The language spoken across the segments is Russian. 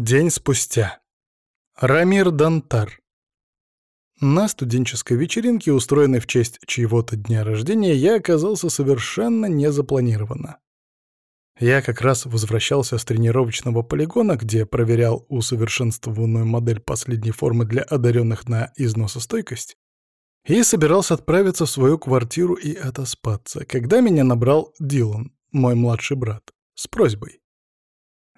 День спустя. Рамир Дантар. На студенческой вечеринке, устроенной в честь чьего-то дня рождения, я оказался совершенно незапланированно. Я как раз возвращался с тренировочного полигона, где проверял усовершенствованную модель последней формы для одаренных на износостойкость, и собирался отправиться в свою квартиру и отоспаться, когда меня набрал Дилан, мой младший брат, с просьбой.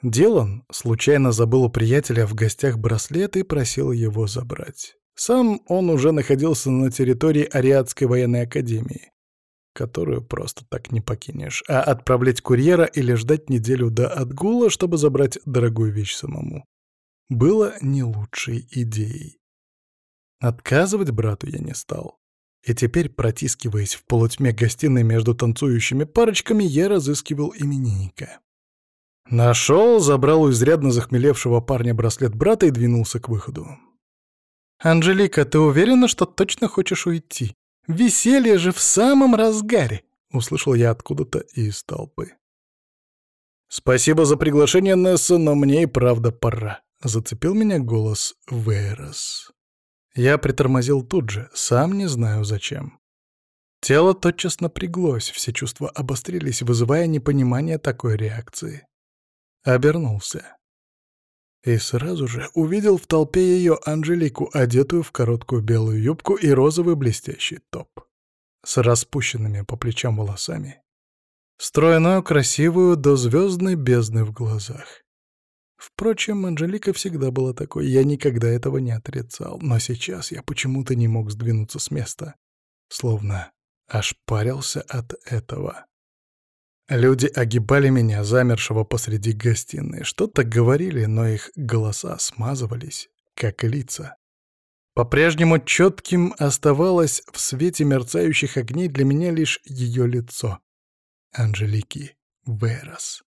Дилан случайно забыл у приятеля в гостях браслет и просил его забрать. Сам он уже находился на территории Ариадской военной академии, которую просто так не покинешь, а отправлять курьера или ждать неделю до отгула, чтобы забрать дорогую вещь самому, было не лучшей идеей. Отказывать брату я не стал. И теперь, протискиваясь в полутьме гостиной между танцующими парочками, я разыскивал именинника. Нашел, забрал у изрядно захмелевшего парня браслет брата и двинулся к выходу. «Анжелика, ты уверена, что точно хочешь уйти? Веселье же в самом разгаре!» — услышал я откуда-то из толпы. «Спасибо за приглашение, Несса, но мне и правда пора», — зацепил меня голос Верос. Я притормозил тут же, сам не знаю зачем. Тело тотчас напряглось, все чувства обострились, вызывая непонимание такой реакции. Обернулся. И сразу же увидел в толпе ее Анжелику, одетую в короткую белую юбку и розовый блестящий топ. С распущенными по плечам волосами. Стройную, красивую, до звездной бездны в глазах. Впрочем, Анжелика всегда была такой, я никогда этого не отрицал, но сейчас я почему-то не мог сдвинуться с места, словно ошпарился от этого. Люди огибали меня, замершего посреди гостиной. Что-то говорили, но их голоса смазывались, как лица. По-прежнему четким оставалось в свете мерцающих огней для меня лишь ее лицо. Анжелики Верос.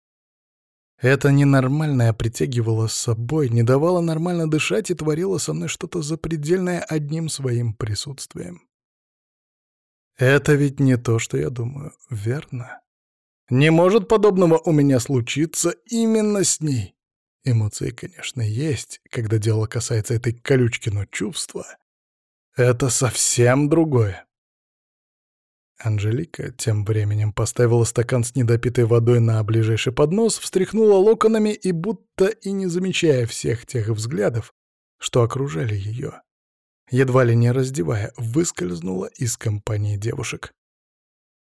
Это ненормальное притягивало с собой, не давало нормально дышать и творило со мной что-то запредельное одним своим присутствием. Это ведь не то, что я думаю, верно? Не может подобного у меня случиться именно с ней. Эмоции, конечно, есть, когда дело касается этой колючки, но чувства — это совсем другое. Анжелика тем временем поставила стакан с недопитой водой на ближайший поднос, встряхнула локонами и, будто и не замечая всех тех взглядов, что окружали ее, едва ли не раздевая, выскользнула из компании девушек.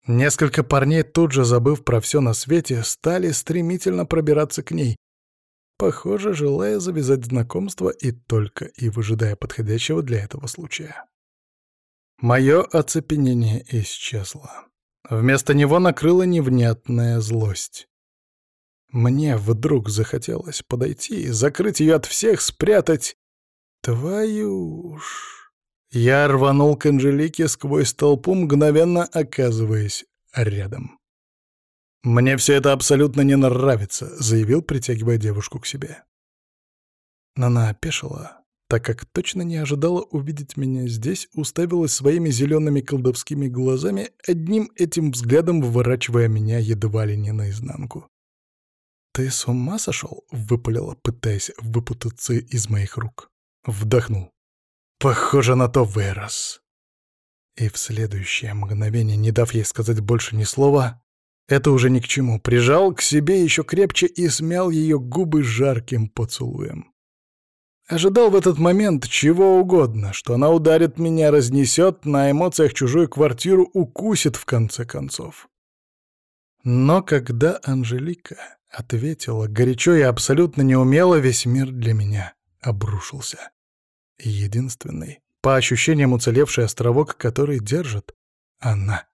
Несколько парней, тут же забыв про все на свете, стали стремительно пробираться к ней, похоже, желая завязать знакомство и только и выжидая подходящего для этого случая. Мое оцепенение исчезло. Вместо него накрыла невнятная злость. Мне вдруг захотелось подойти, закрыть ее от всех, спрятать. Твою ж... Я рванул к Анжелике сквозь толпу, мгновенно оказываясь рядом. «Мне все это абсолютно не нравится», — заявил, притягивая девушку к себе. Она опешила, так как точно не ожидала увидеть меня здесь, уставилась своими зелеными колдовскими глазами, одним этим взглядом выворачивая меня едва ли не наизнанку. «Ты с ума сошел?» — выпалила, пытаясь выпутаться из моих рук. Вдохнул. Похоже на то, вырос. И в следующее мгновение, не дав ей сказать больше ни слова, это уже ни к чему, прижал к себе еще крепче и смял ее губы жарким поцелуем. Ожидал в этот момент чего угодно, что она ударит меня, разнесет, на эмоциях чужую квартиру укусит в конце концов. Но когда Анжелика ответила горячо и абсолютно неумело, весь мир для меня обрушился единственный, по ощущениям уцелевший островок, который держит она.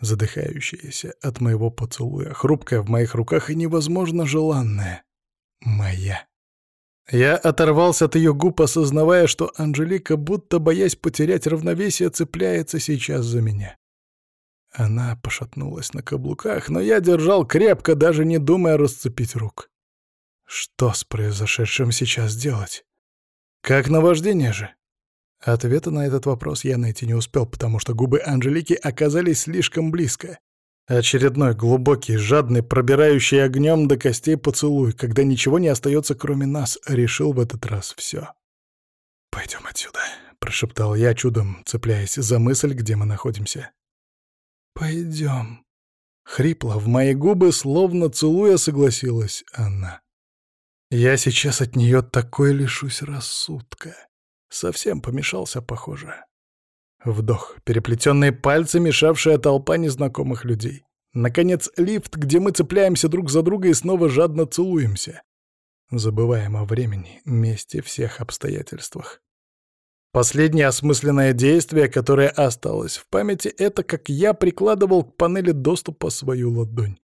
Задыхающаяся от моего поцелуя, хрупкая в моих руках и невозможно желанная. Моя. Я оторвался от ее губ, осознавая, что Анжелика, будто боясь потерять равновесие, цепляется сейчас за меня. Она пошатнулась на каблуках, но я держал крепко, даже не думая расцепить рук. Что с произошедшим сейчас делать? Как наваждение же? Ответа на этот вопрос я найти не успел, потому что губы Анжелики оказались слишком близко. Очередной глубокий, жадный, пробирающий огнем до костей поцелуй, когда ничего не остается, кроме нас, решил в этот раз все. «Пойдем отсюда», — прошептал я, чудом цепляясь за мысль, где мы находимся. «Пойдем». Хрипло в мои губы, словно целуя, согласилась она. Я сейчас от нее такой лишусь рассудка. Совсем помешался, похоже. Вдох, переплетенные пальцы, мешавшая толпа незнакомых людей. Наконец, лифт, где мы цепляемся друг за друга и снова жадно целуемся. Забываем о времени, месте, всех обстоятельствах. Последнее осмысленное действие, которое осталось в памяти, это как я прикладывал к панели доступа свою ладонь.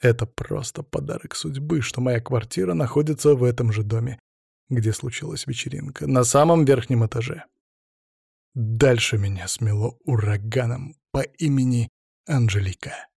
Это просто подарок судьбы, что моя квартира находится в этом же доме, где случилась вечеринка, на самом верхнем этаже. Дальше меня смело ураганом по имени Анжелика.